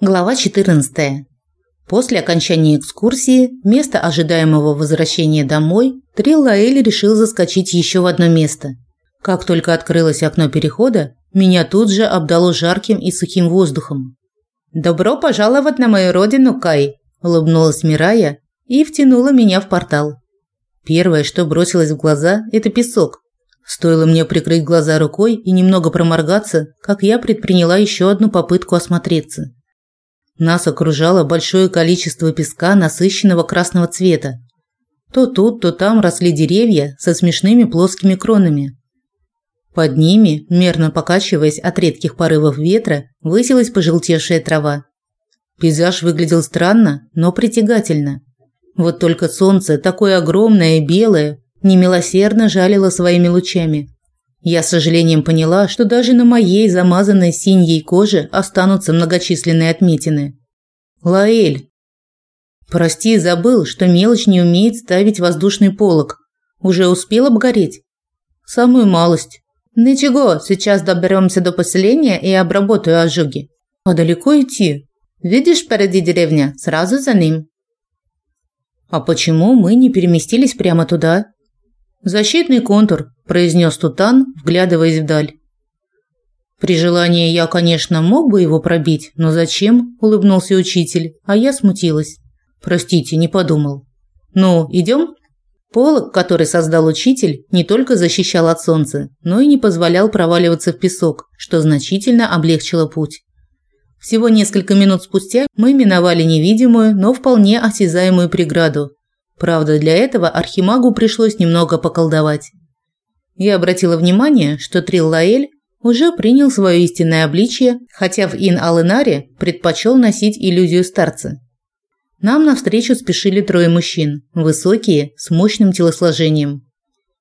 Глава 14. После окончания экскурсии, вместо ожидаемого возвращения домой, Триллаэль решил заскочить еще в одно место. Как только открылось окно перехода, меня тут же обдало жарким и сухим воздухом. «Добро пожаловать на мою родину, Кай!» – улыбнулась Мирая и втянула меня в портал. Первое, что бросилось в глаза – это песок. Стоило мне прикрыть глаза рукой и немного проморгаться, как я предприняла еще одну попытку осмотреться. Нас окружало большое количество песка насыщенного красного цвета. То тут, то там росли деревья со смешными плоскими кронами. Под ними, мерно покачиваясь от редких порывов ветра, высилась пожелтевшая трава. Пейзаж выглядел странно, но притягательно. Вот только солнце, такое огромное и белое, немилосердно жалило своими лучами. Я с сожалением поняла, что даже на моей замазанной синей коже останутся многочисленные отметины. Лаэль. Прости, забыл, что мелочь не умеет ставить воздушный полог. Уже успел обгореть? Самую малость. Ничего, сейчас доберемся до поселения и обработаю ожоги. А далеко идти? Видишь впереди деревня? Сразу за ним. А почему мы не переместились прямо туда? Защитный контур, произнес Тутан, вглядываясь вдаль. При желании я, конечно, мог бы его пробить, но зачем? улыбнулся учитель, а я смутилась. Простите, не подумал. Ну, идем? Полог, который создал учитель, не только защищал от солнца, но и не позволял проваливаться в песок, что значительно облегчило путь. Всего несколько минут спустя мы миновали невидимую, но вполне осязаемую преграду. Правда, для этого архимагу пришлось немного поколдовать. Я обратила внимание, что Триллаэль уже принял свое истинное обличие, хотя в Ин-Алынаре предпочел носить иллюзию старца. Нам навстречу спешили трое мужчин, высокие, с мощным телосложением.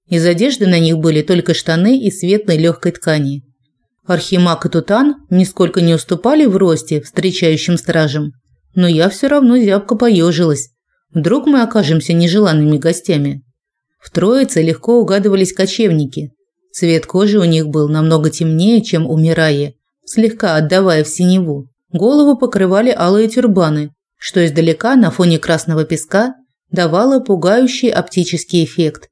Из одежды на них были только штаны из светлой легкой ткани. Архимаг и Тутан нисколько не уступали в росте встречающим стражам, но я все равно зябко поежилась. Вдруг мы окажемся нежеланными гостями. В троице легко угадывались кочевники. Цвет кожи у них был намного темнее, чем у Мираи, слегка отдавая в синеву. Голову покрывали алые тюрбаны, что издалека на фоне красного песка давало пугающий оптический эффект.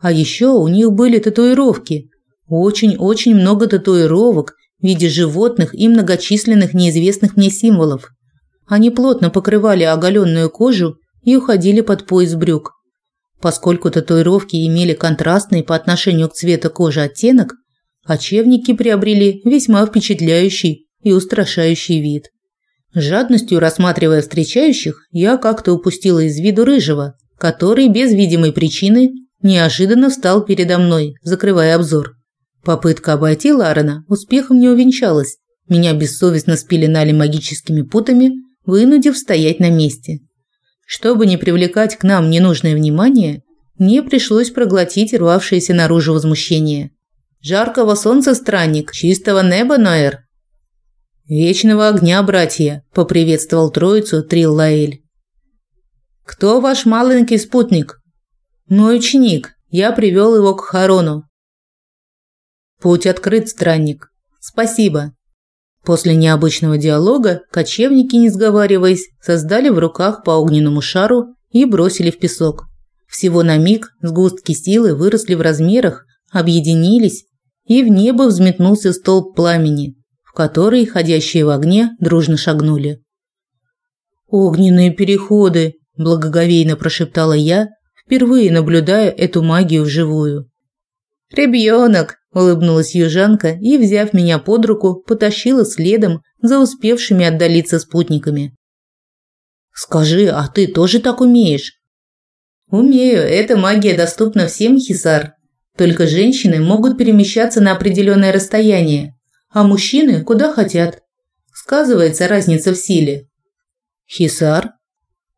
А еще у них были татуировки. Очень-очень много татуировок в виде животных и многочисленных неизвестных мне символов. Они плотно покрывали оголенную кожу и уходили под пояс брюк. Поскольку татуировки имели контрастный по отношению к цвету кожи оттенок, кочевники приобрели весьма впечатляющий и устрашающий вид. Жадностью рассматривая встречающих, я как-то упустила из виду рыжего, который без видимой причины неожиданно встал передо мной, закрывая обзор. Попытка обойти Ларена успехом не увенчалась. Меня бессовестно спеленали магическими путами, вынудив стоять на месте. Чтобы не привлекать к нам ненужное внимание, мне пришлось проглотить рвавшееся наружу возмущение. Жаркого солнца странник, чистого неба, Ноэр. Вечного огня, братья, поприветствовал троицу Триллаэль. Кто ваш маленький спутник? Мой ученик. Я привел его к Харону. Путь открыт, странник. Спасибо. После необычного диалога кочевники, не сговариваясь, создали в руках по огненному шару и бросили в песок. Всего на миг сгустки силы выросли в размерах, объединились, и в небо взметнулся столб пламени, в который ходящие в огне дружно шагнули. «Огненные переходы!» – благоговейно прошептала я, впервые наблюдая эту магию вживую. «Ребенок!» Улыбнулась южанка и, взяв меня под руку, потащила следом за успевшими отдалиться спутниками. Скажи, а ты тоже так умеешь? Умею, эта магия доступна всем, Хисар. Только женщины могут перемещаться на определенное расстояние, а мужчины куда хотят. Сказывается разница в силе. Хисар?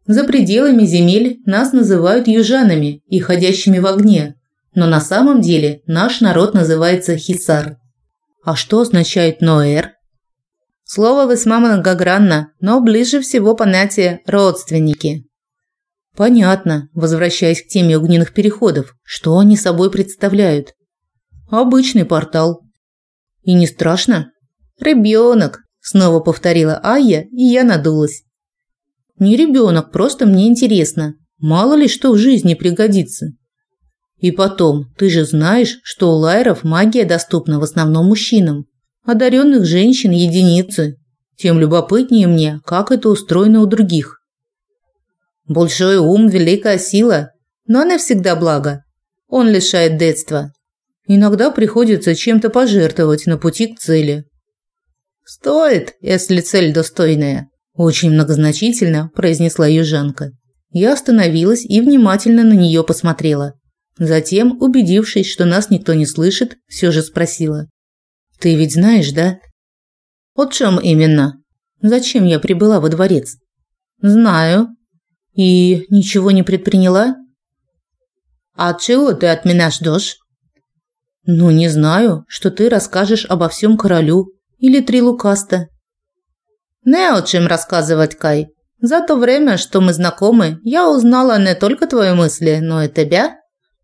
За пределами земель нас называют южанами и ходящими в огне но на самом деле наш народ называется хисар. А что означает ноэр? Слово весьма многогранно, но ближе всего понятие родственники. Понятно, возвращаясь к теме огненных переходов, что они собой представляют? Обычный портал. И не страшно? Ребенок, снова повторила Ая, и я надулась. Не ребенок, просто мне интересно. Мало ли что в жизни пригодится. И потом, ты же знаешь, что у лайеров магия доступна в основном мужчинам. Одаренных женщин единицы. Тем любопытнее мне, как это устроено у других. Большой ум – великая сила, но не всегда благо. Он лишает детства. Иногда приходится чем-то пожертвовать на пути к цели. Стоит, если цель достойная, очень многозначительно произнесла южанка. Я остановилась и внимательно на нее посмотрела. Затем, убедившись, что нас никто не слышит, все же спросила: "Ты ведь знаешь, да?" "О чем именно? Зачем я прибыла во дворец?" "Знаю. И ничего не предприняла?" "А чего ты от меня ждешь?" "Ну, не знаю, что ты расскажешь обо всем королю или три лукаста." Не о чем рассказывать, Кай. За то время, что мы знакомы, я узнала не только твои мысли, но и тебя.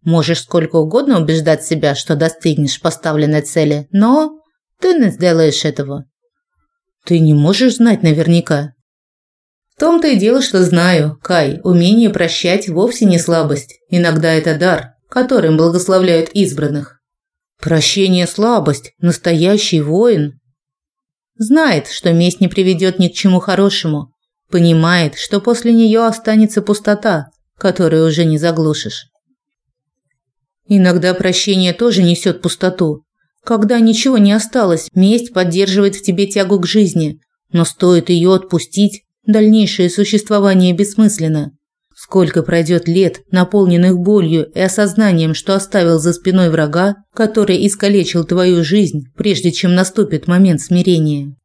Можешь сколько угодно убеждать себя, что достигнешь поставленной цели, но ты не сделаешь этого. Ты не можешь знать наверняка. В том-то и дело, что знаю, Кай, умение прощать вовсе не слабость. Иногда это дар, которым благословляют избранных. Прощение – слабость, настоящий воин. Знает, что месть не приведет ни к чему хорошему. Понимает, что после нее останется пустота, которую уже не заглушишь. Иногда прощение тоже несет пустоту. Когда ничего не осталось, месть поддерживает в тебе тягу к жизни, но стоит ее отпустить, дальнейшее существование бессмысленно. Сколько пройдет лет, наполненных болью и осознанием, что оставил за спиной врага, который искалечил твою жизнь, прежде чем наступит момент смирения.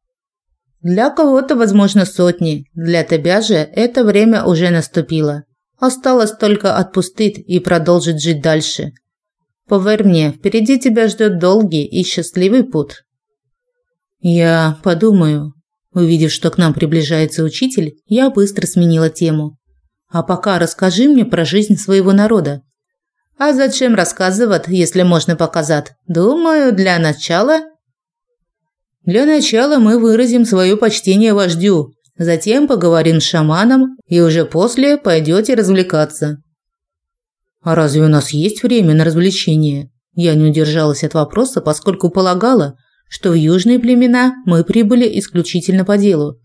Для кого-то, возможно, сотни, для тебя же это время уже наступило. Осталось только отпустить и продолжить жить дальше. Поверь мне, впереди тебя ждет долгий и счастливый путь. Я подумаю. Увидев, что к нам приближается учитель, я быстро сменила тему. А пока расскажи мне про жизнь своего народа. А зачем рассказывать, если можно показать? Думаю, для начала Для начала мы выразим свое почтение вождю, затем поговорим с шаманом и уже после пойдете развлекаться. А разве у нас есть время на развлечения? Я не удержалась от вопроса, поскольку полагала, что в южные племена мы прибыли исключительно по делу.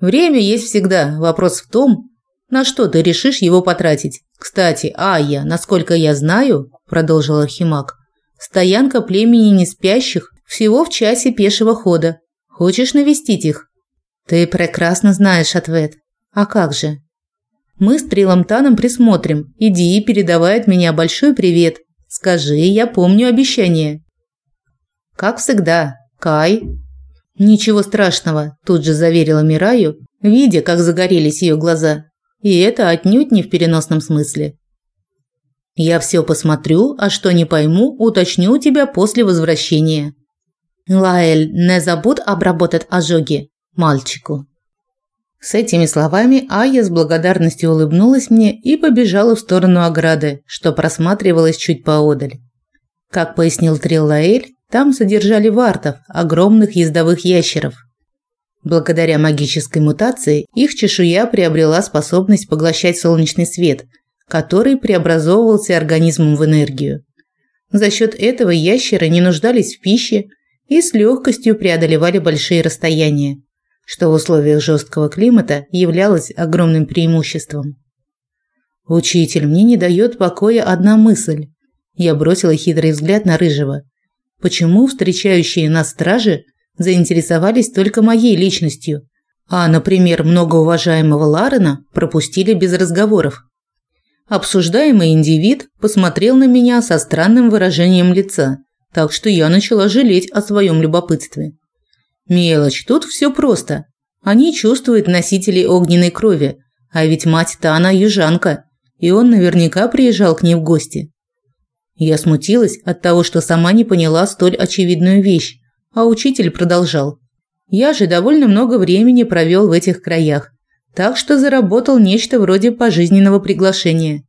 Время есть всегда. Вопрос в том, на что ты решишь его потратить? Кстати, Ая, насколько я знаю, продолжил Архимаг, стоянка племени неспящих всего в часе пешего хода. Хочешь навестить их? Ты прекрасно знаешь ответ. А как же? Мы с Триломтаном присмотрим. Иди и передавай от меня большой привет. Скажи, я помню обещание. Как всегда, Кай. Ничего страшного, тут же заверила Мираю, видя, как загорелись ее глаза. И это отнюдь не в переносном смысле. Я все посмотрю, а что не пойму, уточню у тебя после возвращения. Лаэль, не забудь обработать ожоги мальчику. С этими словами Ая с благодарностью улыбнулась мне и побежала в сторону ограды, что просматривалось чуть поодаль. Как пояснил Триллаэль, там содержали вартов, огромных ездовых ящеров – Благодаря магической мутации их чешуя приобрела способность поглощать солнечный свет, который преобразовывался организмом в энергию. За счет этого ящеры не нуждались в пище и с легкостью преодолевали большие расстояния, что в условиях жесткого климата являлось огромным преимуществом. «Учитель, мне не дает покоя одна мысль». Я бросила хитрый взгляд на Рыжего. «Почему встречающие нас стражи – заинтересовались только моей личностью, а, например, многоуважаемого Ларена пропустили без разговоров. Обсуждаемый индивид посмотрел на меня со странным выражением лица, так что я начала жалеть о своем любопытстве. Мелочь, тут все просто. Они чувствуют носителей огненной крови, а ведь мать-то она южанка, и он наверняка приезжал к ней в гости. Я смутилась от того, что сама не поняла столь очевидную вещь, а учитель продолжал. Я же довольно много времени провел в этих краях, так что заработал нечто вроде пожизненного приглашения.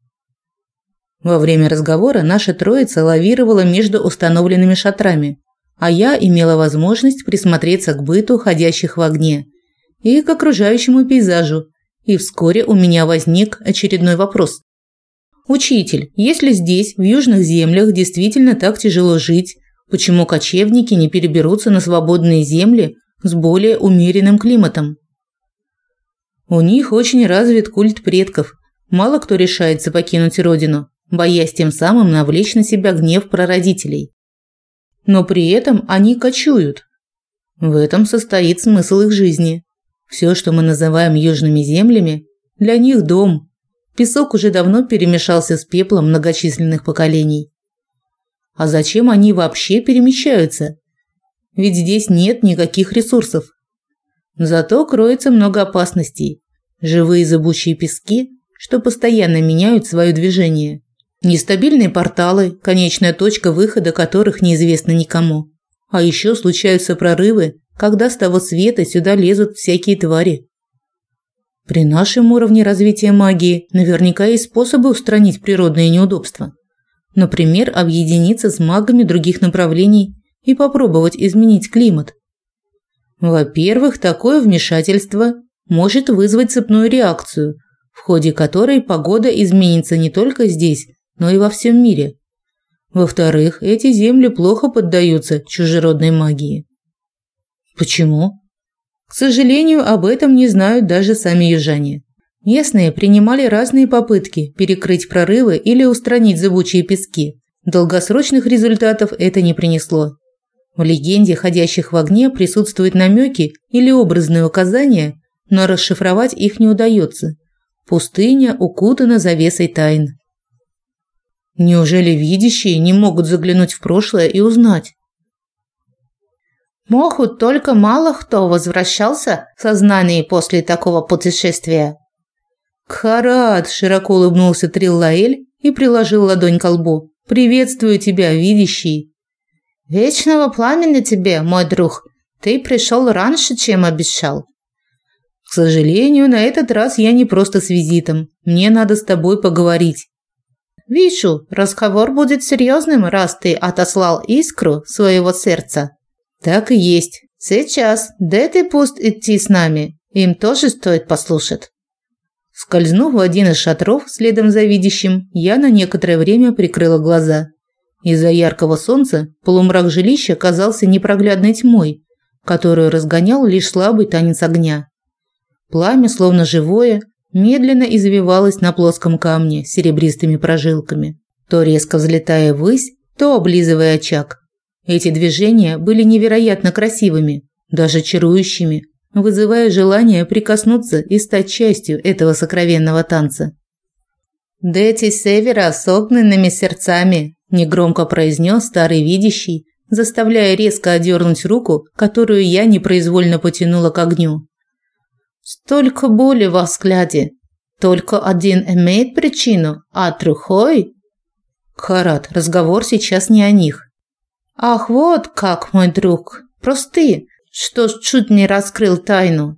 Во время разговора наша троица лавировала между установленными шатрами. А я имела возможность присмотреться к быту ходящих в огне и к окружающему пейзажу, и вскоре у меня возник очередной вопрос. Учитель, если здесь, в южных землях, действительно так тяжело жить, почему кочевники не переберутся на свободные земли с более умеренным климатом? У них очень развит культ предков. Мало кто решается покинуть родину, боясь тем самым навлечь на себя гнев прародителей. Но при этом они кочуют. В этом состоит смысл их жизни. Все, что мы называем южными землями, для них дом. Песок уже давно перемешался с пеплом многочисленных поколений. А зачем они вообще перемещаются? Ведь здесь нет никаких ресурсов. Зато кроется много опасностей. Живые зыбучие пески, что постоянно меняют свое движение. Нестабильные порталы, конечная точка выхода которых неизвестна никому. А еще случаются прорывы, когда с того света сюда лезут всякие твари. При нашем уровне развития магии наверняка есть способы устранить природные неудобства. Например, объединиться с магами других направлений и попробовать изменить климат. Во-первых, такое вмешательство может вызвать цепную реакцию, в ходе которой погода изменится не только здесь, но и во всем мире. Во-вторых, эти земли плохо поддаются чужеродной магии. Почему? К сожалению, об этом не знают даже сами южане. Местные принимали разные попытки перекрыть прорывы или устранить зыбучие пески. Долгосрочных результатов это не принесло. В легенде ходящих в огне присутствуют намеки или образные указания, но расшифровать их не удается. Пустыня укутана завесой тайн. Неужели видящие не могут заглянуть в прошлое и узнать? Могут только мало кто возвращался в сознание после такого путешествия. Кхарат широко улыбнулся Триллаэль и приложил ладонь к лбу. Приветствую тебя, видящий. Вечного пламени тебе, мой друг. Ты пришел раньше, чем обещал. К сожалению, на этот раз я не просто с визитом. Мне надо с тобой поговорить. Вижу, разговор будет серьезным, раз ты отослал искру своего сердца. Так и есть. Сейчас Дэт пусть идти с нами. Им тоже стоит послушать. Скользнув в один из шатров следом за видящим, я на некоторое время прикрыла глаза. Из-за яркого солнца полумрак жилища казался непроглядной тьмой, которую разгонял лишь слабый танец огня. Пламя, словно живое, медленно извивалось на плоском камне серебристыми прожилками, то резко взлетая ввысь, то облизывая очаг. Эти движения были невероятно красивыми, даже чарующими, вызывая желание прикоснуться и стать частью этого сокровенного танца. «Дети севера с огненными сердцами», – негромко произнес старый видящий, заставляя резко одернуть руку, которую я непроизвольно потянула к огню. «Столько боли во взгляде. Только один имеет причину, а другой...» «Харат, разговор сейчас не о них. Ах, вот как, мой друг. Прости, что чуть не раскрыл тайну.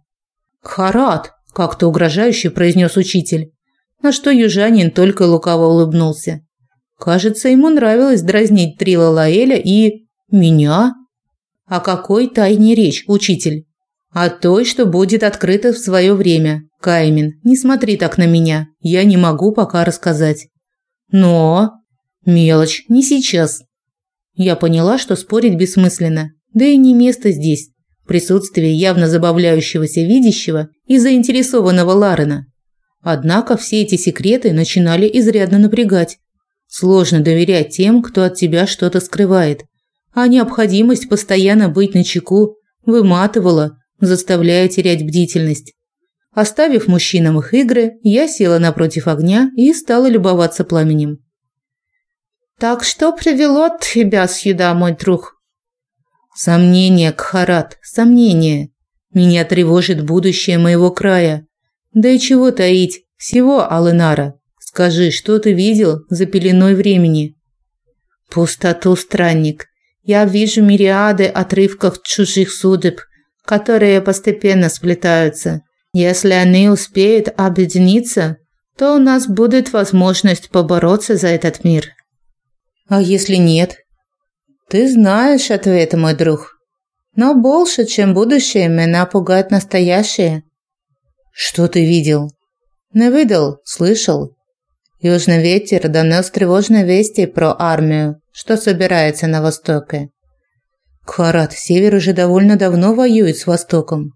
Харат, как-то угрожающе произнес учитель, на что южанин только лукаво улыбнулся. Кажется, ему нравилось дразнить Трила Лаэля и меня. О какой тайне речь, учитель? О той, что будет открыта в свое время. Каймин, не смотри так на меня. Я не могу пока рассказать. Но мелочь, не сейчас. Я поняла, что спорить бессмысленно, да и не место здесь. Присутствие явно забавляющегося видящего и заинтересованного Ларена. Однако все эти секреты начинали изрядно напрягать. Сложно доверять тем, кто от тебя что-то скрывает. А необходимость постоянно быть начеку выматывала, заставляя терять бдительность. Оставив мужчинам их игры, я села напротив огня и стала любоваться пламенем. Так что привело тебя сюда, мой друг? Сомнение, Кхарат, сомнение. Меня тревожит будущее моего края. Да и чего таить, всего Алынара. Скажи, что ты видел за пеленой времени? Пустоту, странник. Я вижу мириады отрывков чужих судеб, которые постепенно сплетаются. Если они успеют объединиться, то у нас будет возможность побороться за этот мир. А если нет? Ты знаешь ответ, мой друг. Но больше, чем будущее, меня пугает настоящее. Что ты видел? Не видел, слышал. Южный ветер донес тревожные вести про армию, что собирается на востоке. Кхарат, север уже довольно давно воюет с востоком.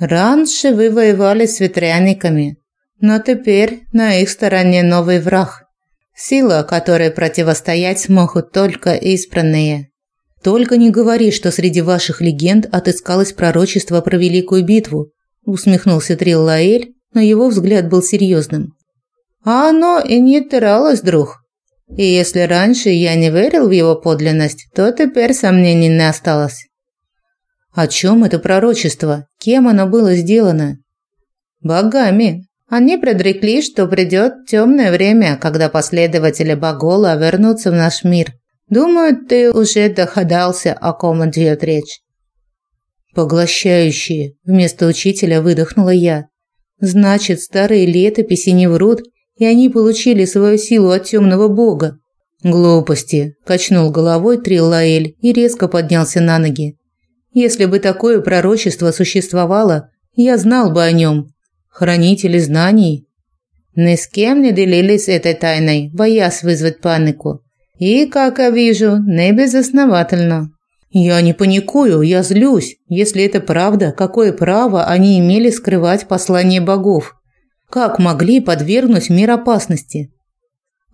Раньше вы воевали с ветряниками, но теперь на их стороне новый враг. Сила, которой противостоять смогут только избранные. Только не говори, что среди ваших легенд отыскалось пророчество про великую битву, усмехнулся Триллаэль, но его взгляд был серьезным. А оно и не тиралось, друг. И если раньше я не верил в его подлинность, то теперь сомнений не осталось. О чем это пророчество? Кем оно было сделано? Богами. Они предрекли, что придет темное время, когда последователи Багола вернутся в наш мир. Думаю, ты уже догадался, о ком идет речь. Поглощающие, вместо учителя выдохнула я. Значит, старые летописи не врут, и они получили свою силу от темного бога. Глупости, качнул головой Триллаэль и резко поднялся на ноги. Если бы такое пророчество существовало, я знал бы о нем. Хранители знаний. Ни с кем не делились этой тайной, боясь вызвать панику. И, как я вижу, не безосновательно. Я не паникую, я злюсь. Если это правда, какое право они имели скрывать послание богов? Как могли подвергнуть мир опасности?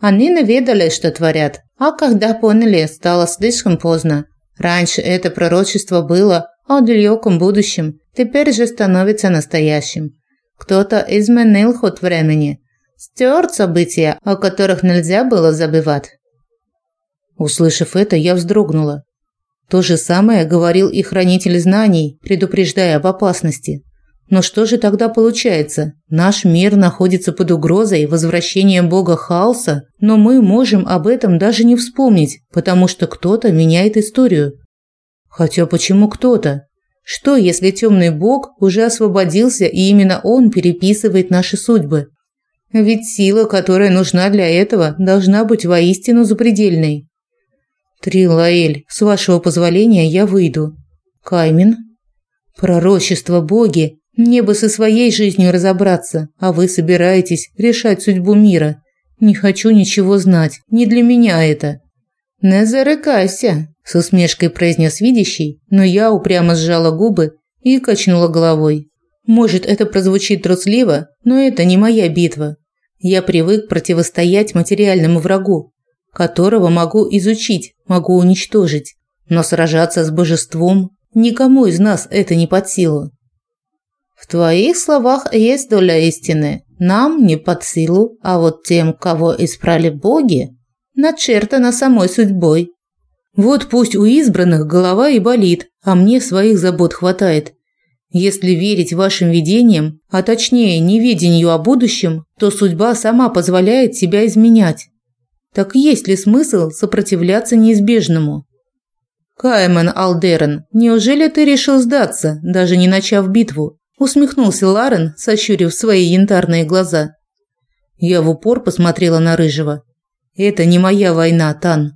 Они не ведали, что творят, а когда поняли, стало слишком поздно. Раньше это пророчество было о далеком будущем, теперь же становится настоящим. Кто-то изменил ход времени, стер события, о которых нельзя было забывать. Услышав это, я вздрогнула. То же самое говорил и хранитель знаний, предупреждая об опасности. Но что же тогда получается? Наш мир находится под угрозой возвращения бога хаоса, но мы можем об этом даже не вспомнить, потому что кто-то меняет историю. Хотя почему кто-то? Что, если темный бог уже освободился, и именно он переписывает наши судьбы? Ведь сила, которая нужна для этого, должна быть воистину запредельной. Трилаэль, с вашего позволения я выйду. Каймен? Пророчество боги, мне бы со своей жизнью разобраться, а вы собираетесь решать судьбу мира. Не хочу ничего знать, не для меня это. Не зарыкайся, с усмешкой произнес видящий, но я упрямо сжала губы и качнула головой. Может, это прозвучит трусливо, но это не моя битва. Я привык противостоять материальному врагу, которого могу изучить, могу уничтожить, но сражаться с божеством никому из нас это не под силу. В твоих словах есть доля истины. Нам не под силу, а вот тем, кого избрали боги, начертано самой судьбой. Вот пусть у избранных голова и болит, а мне своих забот хватает. Если верить вашим видениям, а точнее неведению о будущем, то судьба сама позволяет себя изменять. Так есть ли смысл сопротивляться неизбежному? Кайман Алдерен, неужели ты решил сдаться, даже не начав битву? Усмехнулся Ларен, сощурив свои янтарные глаза. Я в упор посмотрела на рыжего. Это не моя война, Тан.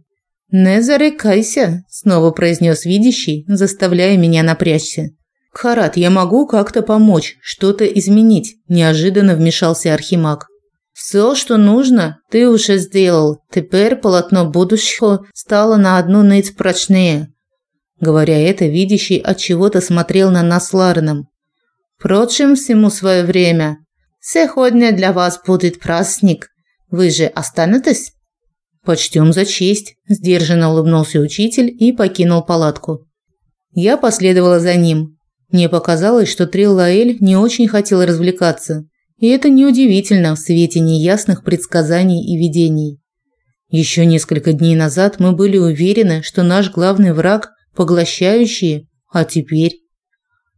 Не зарекайся, снова произнес видящий, заставляя меня напрячься. Харат, я могу как-то помочь, что-то изменить, неожиданно вмешался архимаг. Все, что нужно, ты уже сделал. Теперь полотно будущего стало на одну нить прочнее. Говоря это, видящий от чего-то смотрел на нас с Лареном. Впрочем, всему свое время. Сегодня для вас будет праздник. Вы же останетесь? Почтем за честь, сдержанно улыбнулся учитель и покинул палатку. Я последовала за ним. Мне показалось, что Триллаэль не очень хотел развлекаться, и это неудивительно в свете неясных предсказаний и видений. Еще несколько дней назад мы были уверены, что наш главный враг поглощающие, а теперь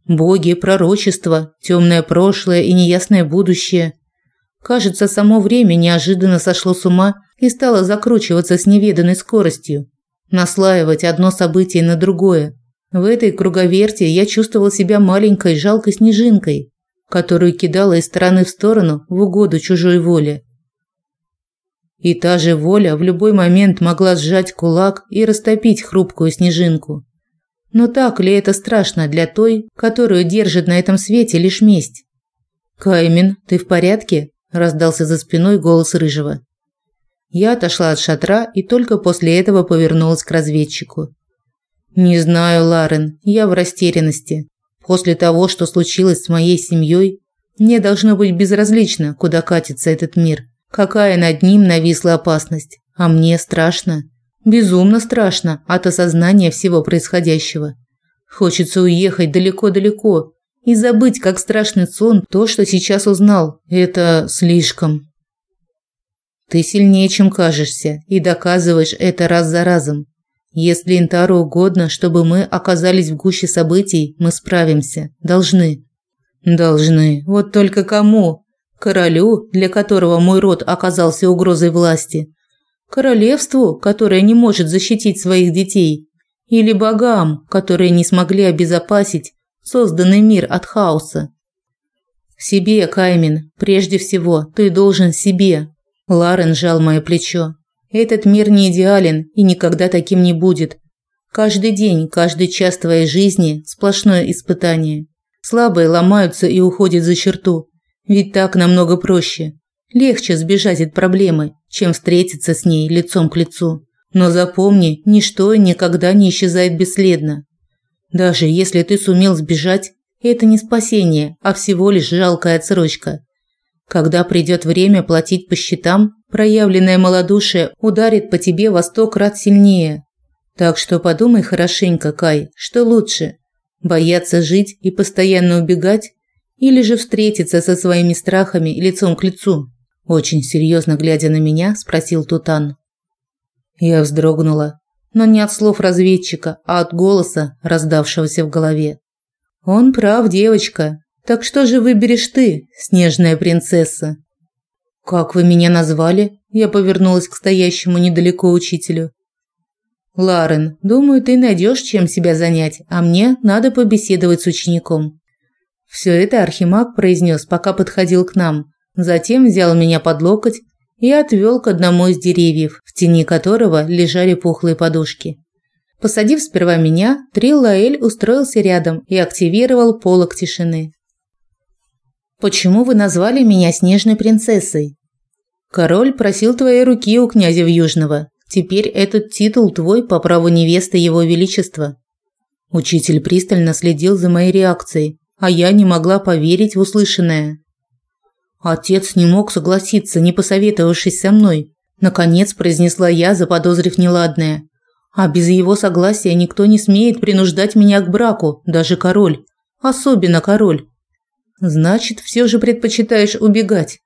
Боги, пророчества, темное прошлое и неясное будущее. Кажется, само время неожиданно сошло с ума и стало закручиваться с неведанной скоростью, наслаивать одно событие на другое. В этой круговерти я чувствовал себя маленькой жалкой снежинкой, которую кидала из стороны в сторону в угоду чужой воле. И та же воля в любой момент могла сжать кулак и растопить хрупкую снежинку. Но так ли это страшно для той, которую держит на этом свете лишь месть? «Каймин, ты в порядке?» – раздался за спиной голос Рыжего. Я отошла от шатра и только после этого повернулась к разведчику. «Не знаю, Ларен, я в растерянности. После того, что случилось с моей семьей, мне должно быть безразлично, куда катится этот мир, какая над ним нависла опасность, а мне страшно. Безумно страшно от осознания всего происходящего. Хочется уехать далеко-далеко и забыть, как страшный сон, то, что сейчас узнал. Это слишком. Ты сильнее, чем кажешься, и доказываешь это раз за разом. Если Интару угодно, чтобы мы оказались в гуще событий, мы справимся. Должны. Должны. Вот только кому? Королю, для которого мой род оказался угрозой власти, королевству, которое не может защитить своих детей, или богам, которые не смогли обезопасить созданный мир от хаоса. Себе, Каймен, прежде всего, ты должен себе. Ларен сжал мое плечо. Этот мир не идеален и никогда таким не будет. Каждый день, каждый час твоей жизни сплошное испытание. Слабые ломаются и уходят за черту. Ведь так намного проще. Легче сбежать от проблемы, чем встретиться с ней лицом к лицу. Но запомни, ничто никогда не исчезает бесследно. Даже если ты сумел сбежать, это не спасение, а всего лишь жалкая отсрочка. Когда придет время платить по счетам, проявленное малодушие ударит по тебе во сто крат сильнее. Так что подумай хорошенько, Кай, что лучше – бояться жить и постоянно убегать, или же встретиться со своими страхами лицом к лицу? Очень серьезно глядя на меня, спросил Тутан. Я вздрогнула, но не от слов разведчика, а от голоса, раздавшегося в голове. Он прав, девочка. Так что же выберешь ты, снежная принцесса? Как вы меня назвали? Я повернулась к стоящему недалеко учителю. Ларен, думаю, ты найдешь чем себя занять, а мне надо побеседовать с учеником. Все это Архимаг произнес, пока подходил к нам, Затем взял меня под локоть и отвел к одному из деревьев, в тени которого лежали пухлые подушки. Посадив сперва меня, Триллаэль устроился рядом и активировал полог тишины. «Почему вы назвали меня снежной принцессой?» «Король просил твоей руки у князя Южного. Теперь этот титул твой по праву невесты его величества». Учитель пристально следил за моей реакцией, а я не могла поверить в услышанное. Отец не мог согласиться, не посоветовавшись со мной. Наконец произнесла я, заподозрив неладное. А без его согласия никто не смеет принуждать меня к браку, даже король. Особенно король. Значит, все же предпочитаешь убегать.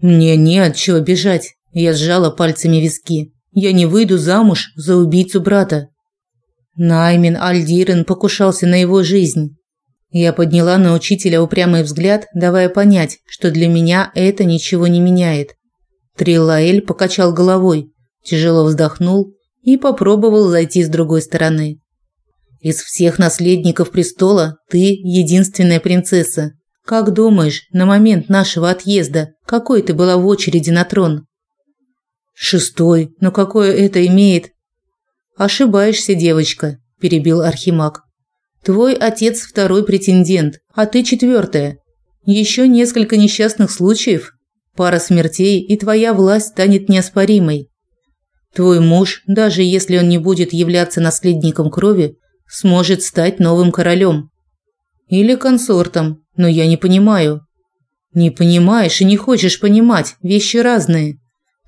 Мне не от чего бежать. Я сжала пальцами виски. Я не выйду замуж за убийцу брата. Наймин Альдирен покушался на его жизнь. Я подняла на учителя упрямый взгляд, давая понять, что для меня это ничего не меняет. Трилаэль покачал головой, тяжело вздохнул и попробовал зайти с другой стороны. Из всех наследников престола ты единственная принцесса. Как думаешь, на момент нашего отъезда какой ты была в очереди на трон? Шестой. Но какое это имеет? Ошибаешься, девочка, перебил Архимаг. Твой отец второй претендент, а ты четвертая. Еще несколько несчастных случаев, пара смертей, и твоя власть станет неоспоримой. Твой муж, даже если он не будет являться наследником крови, сможет стать новым королем. Или консортом, но я не понимаю. Не понимаешь и не хочешь понимать, вещи разные.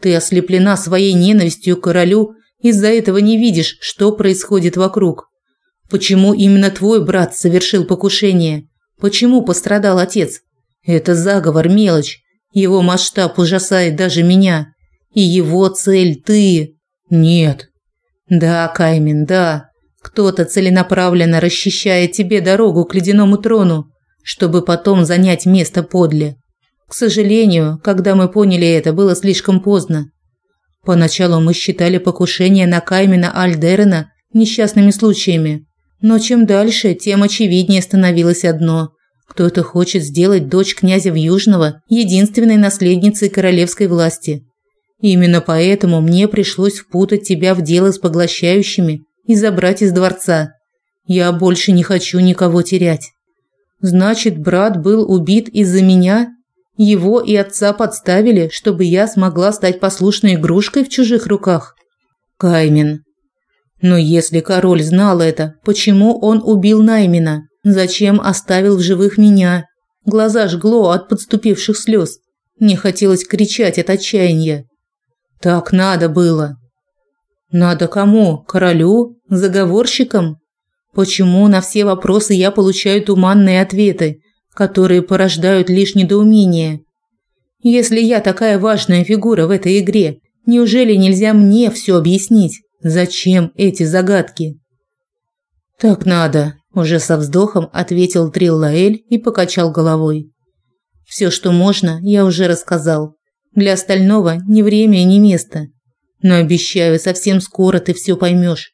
Ты ослеплена своей ненавистью к королю, из-за этого не видишь, что происходит вокруг. Почему именно твой брат совершил покушение? Почему пострадал отец? Это заговор мелочь. Его масштаб ужасает даже меня. И его цель ты. Нет. Да, Каймен, да. Кто-то целенаправленно расчищает тебе дорогу к ледяному трону, чтобы потом занять место подле. К сожалению, когда мы поняли это, было слишком поздно. Поначалу мы считали покушение на Каймена Альдерена несчастными случаями. Но чем дальше, тем очевиднее становилось одно. Кто-то хочет сделать дочь князя Южного единственной наследницей королевской власти. Именно поэтому мне пришлось впутать тебя в дело с поглощающими и забрать из дворца. Я больше не хочу никого терять. Значит, брат был убит из-за меня? Его и отца подставили, чтобы я смогла стать послушной игрушкой в чужих руках? Каймен. Но если король знал это, почему он убил Наймина? Зачем оставил в живых меня? Глаза жгло от подступивших слез. Мне хотелось кричать от отчаяния. Так надо было. Надо кому? Королю? Заговорщикам? Почему на все вопросы я получаю туманные ответы, которые порождают лишь недоумение? Если я такая важная фигура в этой игре, неужели нельзя мне все объяснить? Зачем эти загадки? Так надо, уже со вздохом ответил Триллаэль и покачал головой. Все, что можно, я уже рассказал. Для остального ни время и ни место. Но обещаю, совсем скоро ты все поймешь.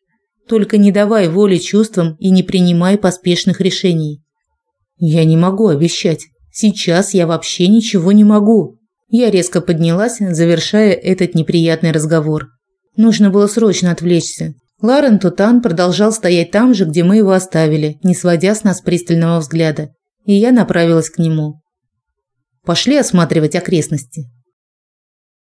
Только не давай воли чувствам и не принимай поспешных решений. Я не могу обещать. Сейчас я вообще ничего не могу. Я резко поднялась, завершая этот неприятный разговор. Нужно было срочно отвлечься. Ларен Тутан продолжал стоять там же, где мы его оставили, не сводя с нас пристального взгляда, и я направилась к нему. Пошли осматривать окрестности.